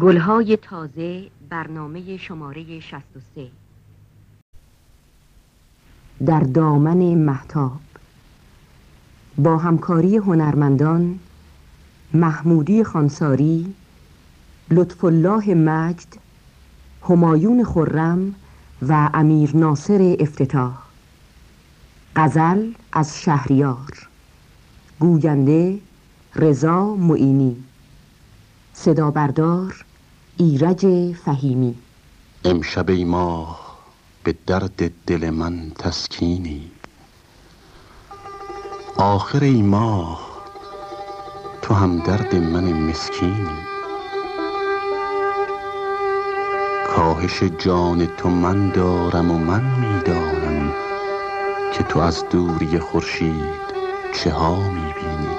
گلهای تازه برنامه شماره 63 در دامن محتاب با همکاری هنرمندان محمودی خانساری لطف الله مجد همایون خرم و امیر ناصر افتتاح. غزل از شهریار. گوینده رضا معینی. صدا بردار ایرج فهیمی. امشب ای ماه به درد دل من تسکینی. آخر ای ماه تو هم درد من مسکینی. کاهش جان تو من دارم و من می‌دانم که تو از دوری خورشید چه ها می‌بینی.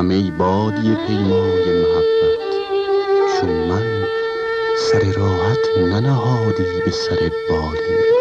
همه بادی پیمای محبت. چون من سر راحت ننهادی به سر بالین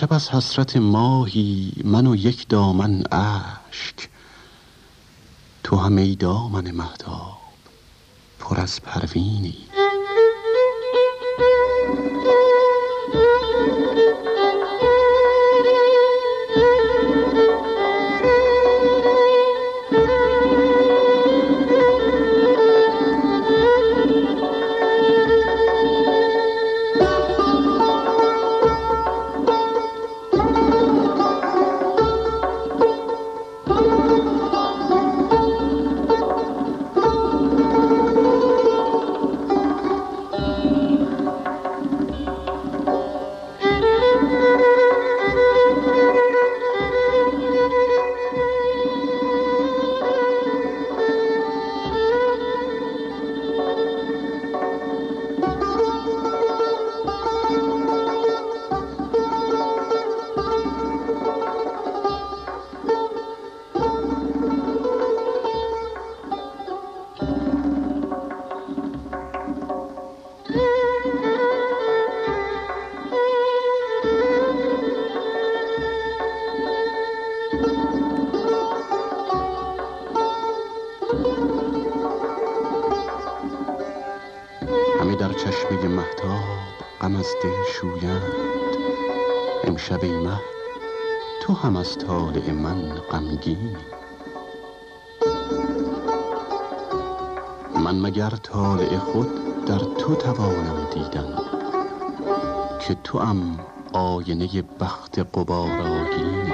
شب از حسرت ماهی من و یک دامن اشک. تو هم ای دامن مهتاب پر از پروینی. تو هم از طالع من غمگینی من مگر طالع خود در تو توانم دیدن که توام آینه بخت غبارآگینی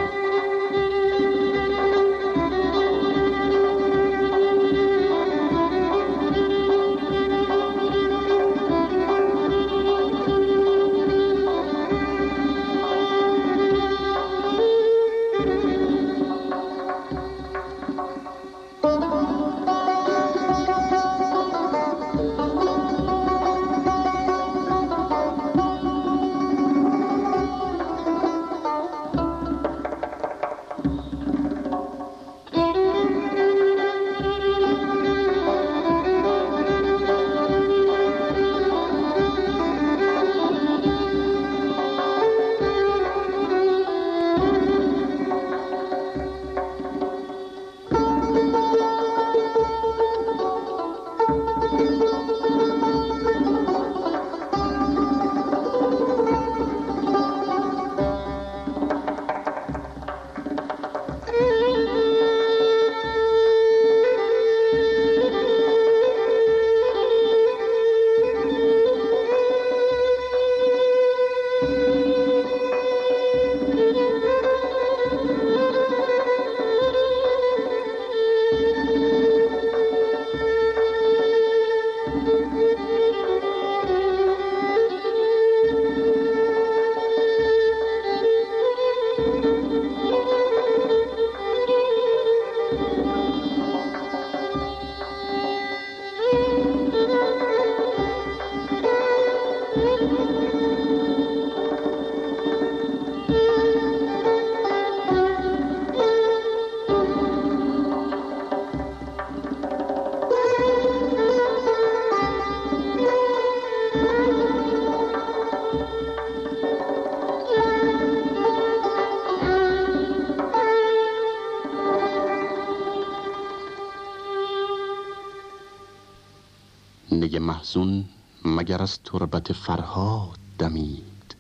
از تربت فرهاد دمید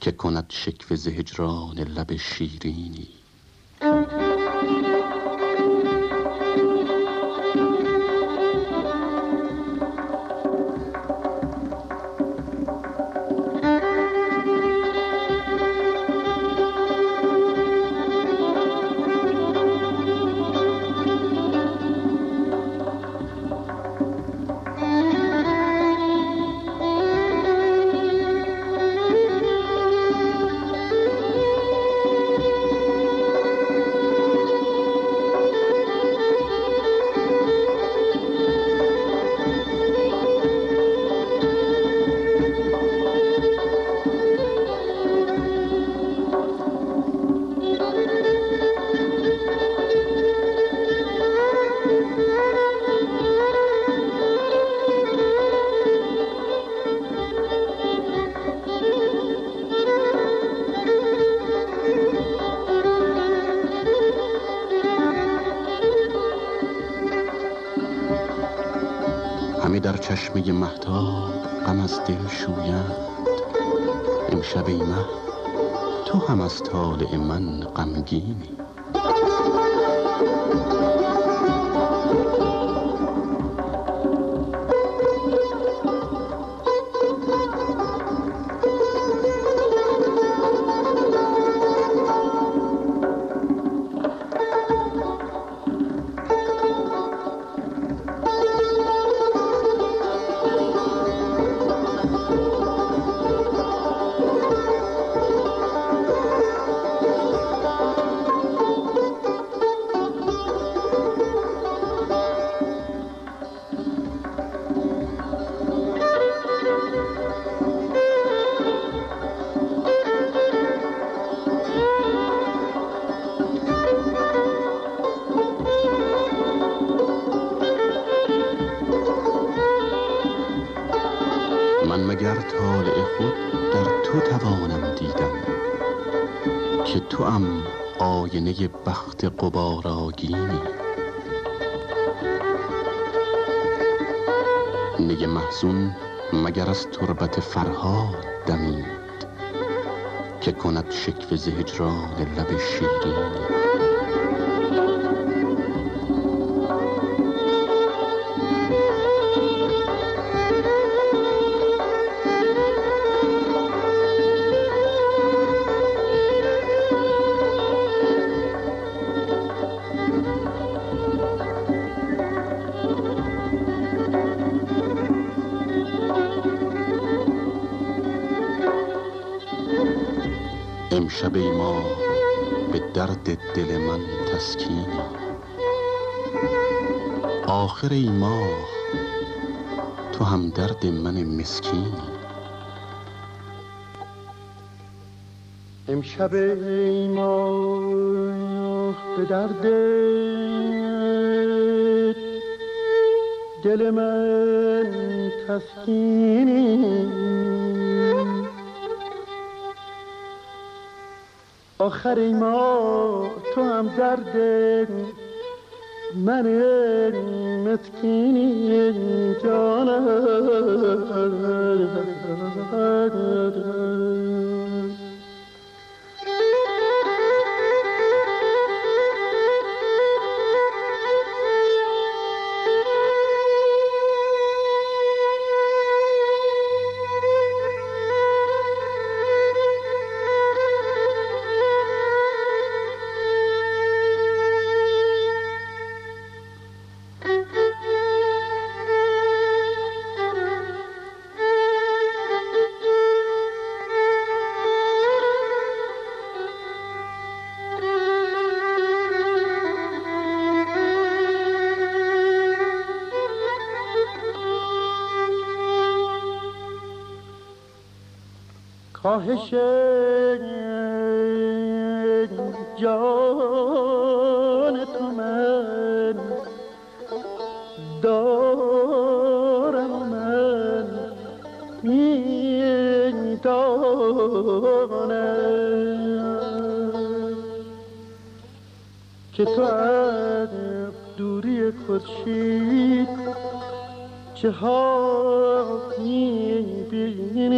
که کند شکوه ز هجران لب شیرینی. چشمه محتاب غم از دل شویند امشب ای مه تو هم از طالع من غمگینی. بخت غبارآگینی نی محزون مگر از تربت فرهاد دمید که کند شکوه ز هجران لب شیرین ای ما به درد دل من تسکینی آخر ای ماه تو هم درد من مسکینی امشب ای ماه به درد دل من تسکینی. آخر ما تو هم درد من مسکینی جانم. خواهش جان تو من دارم من می‌دانم که تو از دوری خورشید چه ها می‌بینی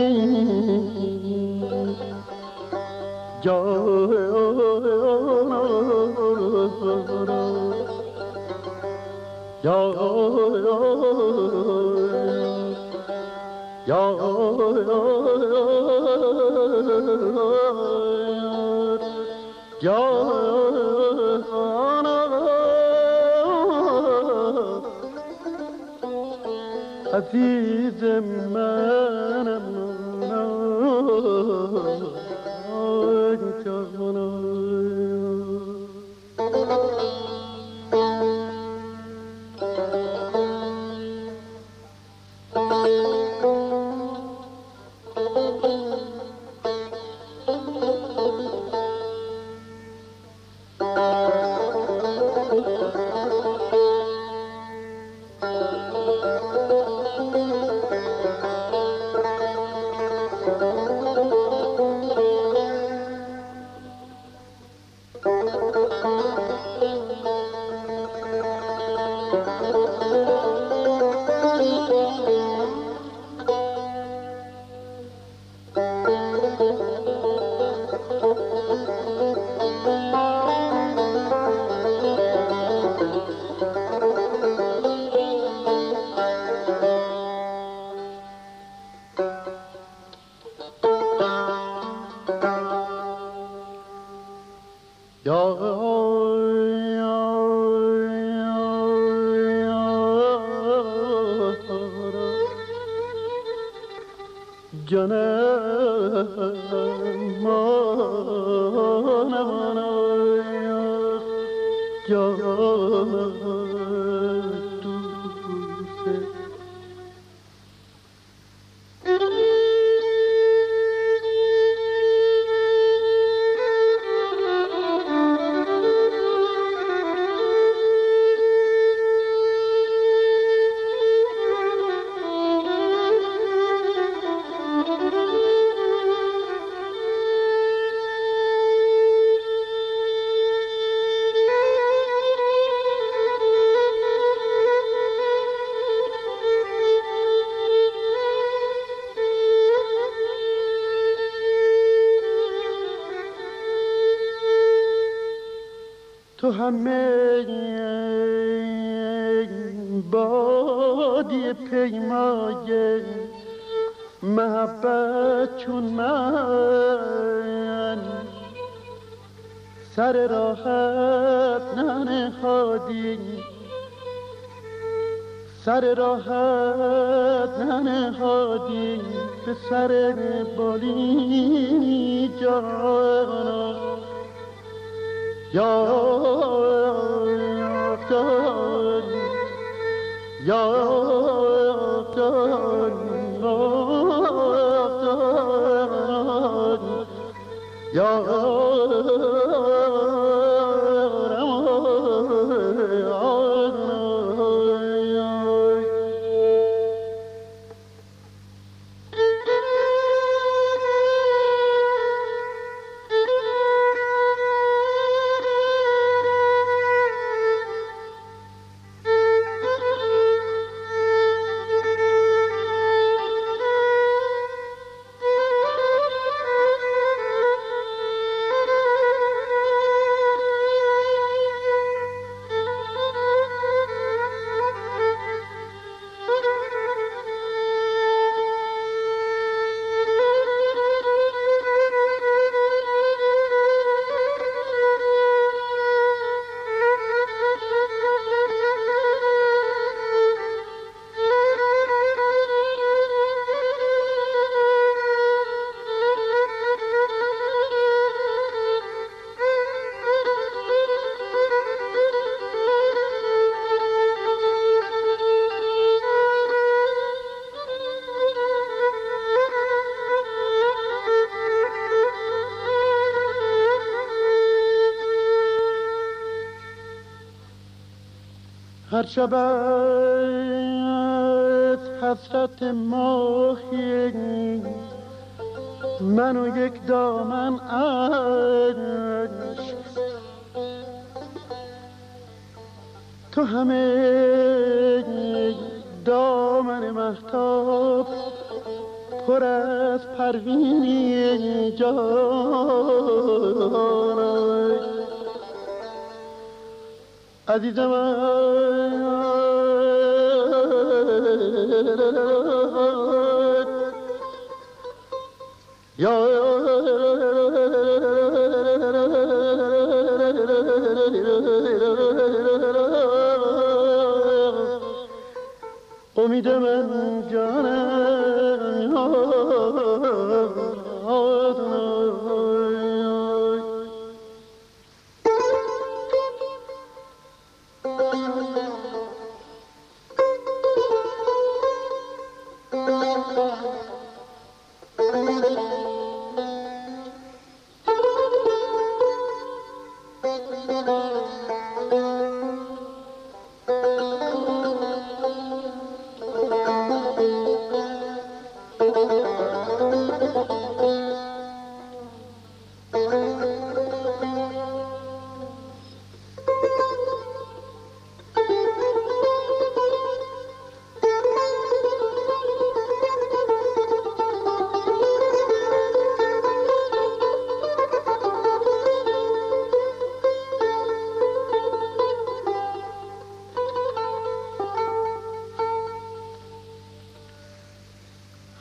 عزیز منم سر راحت ننهادی سر راحت ننهادی به سر بالینی جانا. یا یا هر شب از حسرت ماهی من و یک دامن عشق. تو همه دامن محتاب پر از پروینی جانم عزیزم یا امید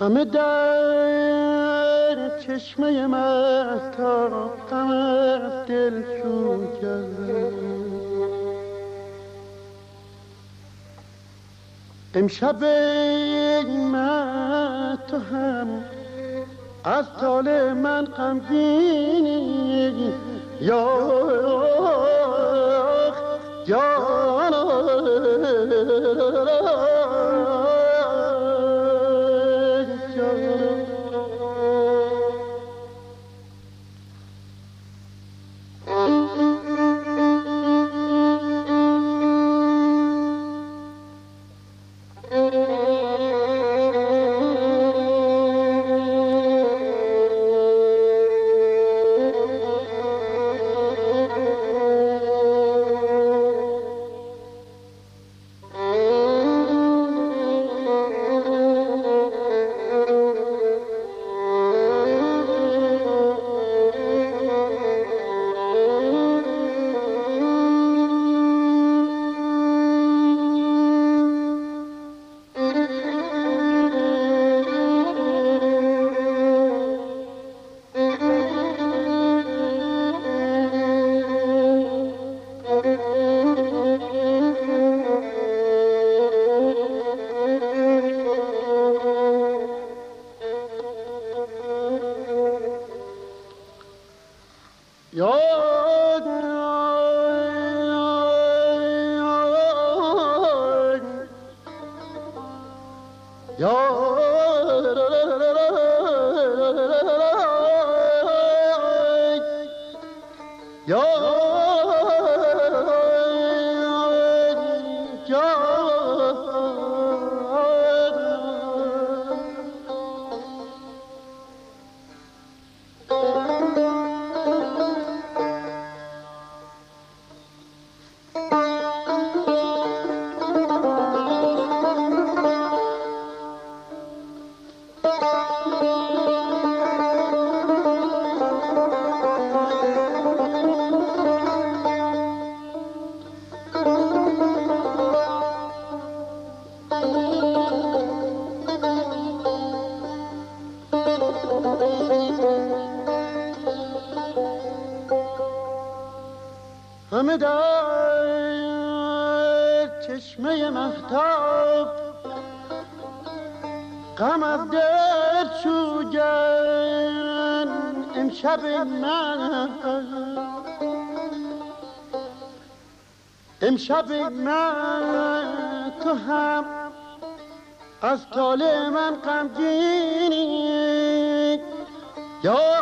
همه در چشمه محتاب غم از دل شو امشب من تو هم از طال من غمگینی یا جانا همه امشب من امشب من تو هم از طالع من غمگینی یا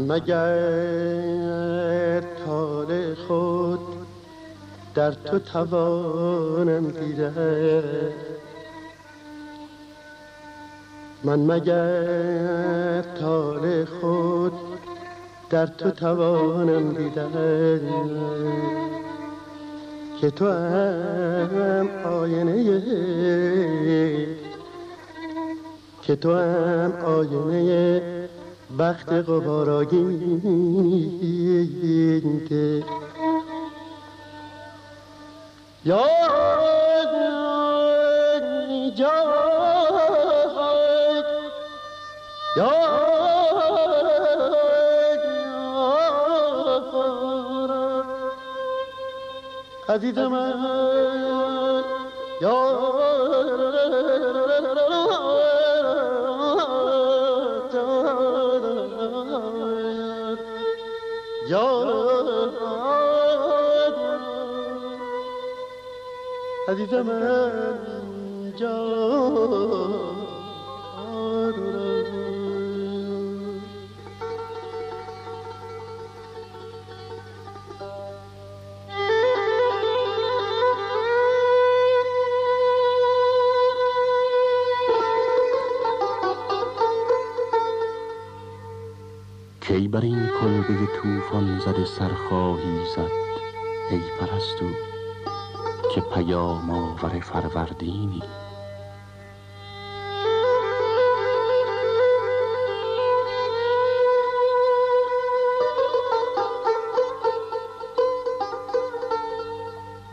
من مگر تال خود در تو توانم دیده من مگر تال خود در تو توانم دیده که تو هم آینه که تو هم آینه بخت قباراگینده یا یا عزیز من یا عزیز من اینجا کی بر این کلبه توفان زده سرخواهی زد ای پرستو؟ که پیام آور فروردینی.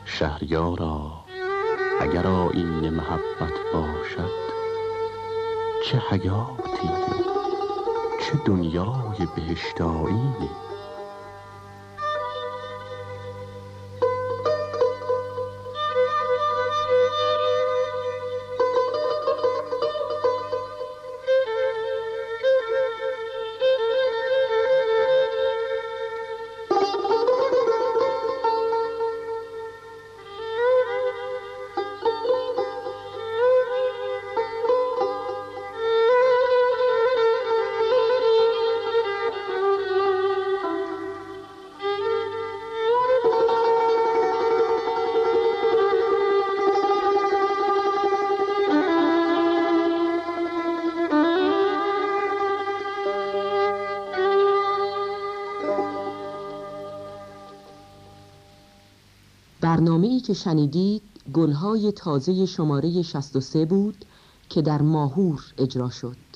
شهریارا اگر آیین محبت باشد چه حیاتی چه دنیای بهشت که شنیدید گلهای تازه شماره 63 بود که در ماهور اجرا شد.